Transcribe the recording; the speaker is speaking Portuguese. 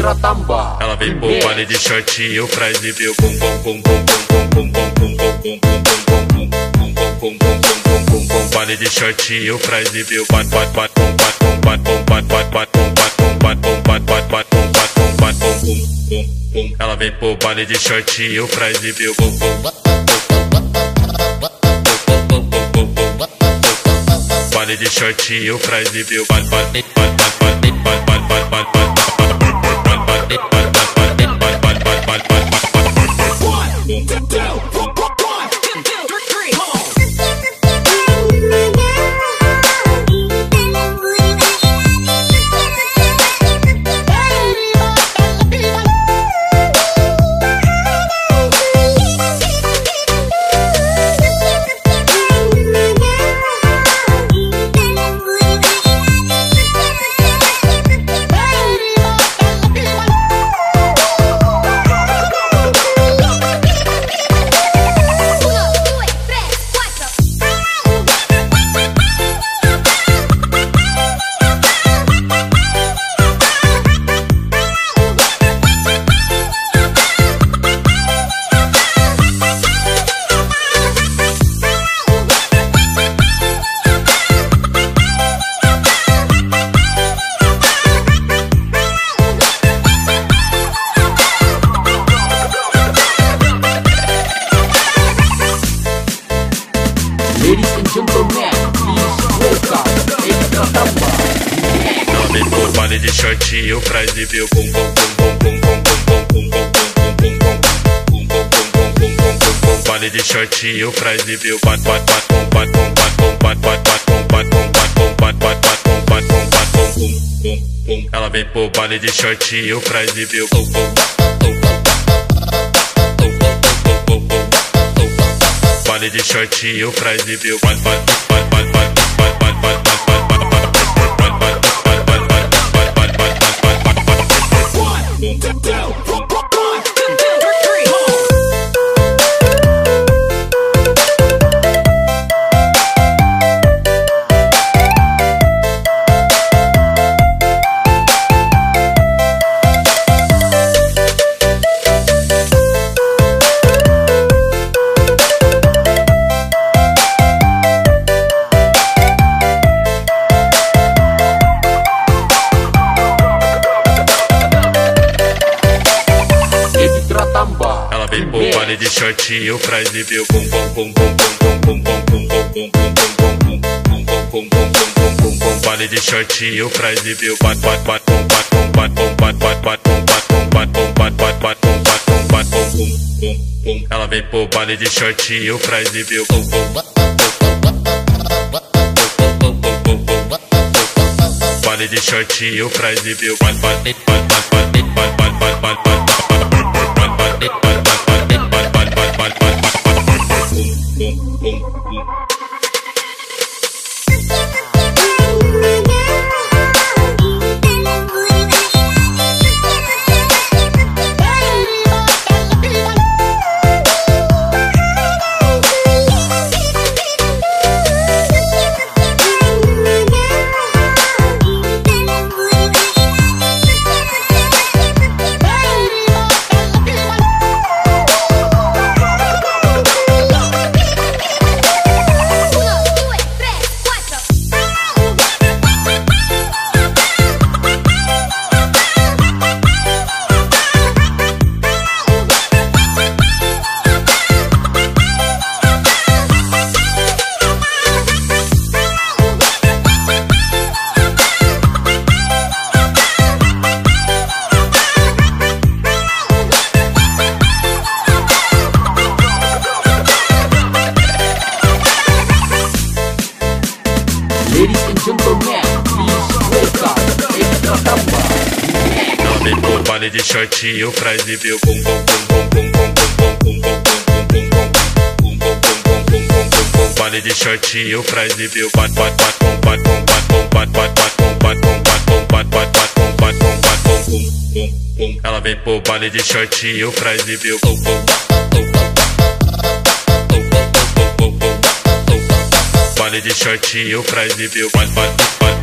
Epitra tambah Ela vem baile de short e o Fred viu bum bum bum bum bum bum bum bum bum bum bum bum bum bum bum bum baile de short e o Fred viu bat bat bat bum bat bum bat bum bat bat bat bum bat bum bat bum bat bat bat bum bat bum bat bum bum bum bum Ela vem pro baile de short e o Fred viu bum bum baile de short e o Fred viu bat bat bat bat bat bat bat bat bat bat But de short e o Fred viu bum bum bum bum bum bum bum bum bum bum bum bum bum bum bum bum bum bum bum baile de short e o Fred viu bat bat bat bum bat bum bat bum bat bat bat bum bat bum bat bum bat bat bat bum bat bum bat bum bum bum bum Ela vem pro baile de short e o Fred viu bum bum baile de short e o Fred viu bat bat bat bat bat bat short e o Fred viu bum bum bum bum bum bum bum bum bum bum bum bum bum bum bum bum bum bum bum baile de short e o Fred viu bat bat bat bum bat bum bat bum bat bat bat bum bat bum bat bum bat bat bat bum bat bum bat bum bum bum bum Ela vem pro baile de short e o Fred viu bum bum baile de e Fred viu bat bat bat bat bat bat bat bat bat Ladies and gentlemen, please welcome Epitra tambah Ela vem pro baile de short e o Fred viu bum bum bum bum bum bum bum bum bum bum baile de short e o Fred viu. bat bat bat bum bat bum bat bum bat bat bat bum bat bum bat bum bat bat bat bum bat bum bat bum bum bum Ela vem pro baile de short e o Fred viu bum bum Vale de short e o Crazy Bill. Mas, mas, mas.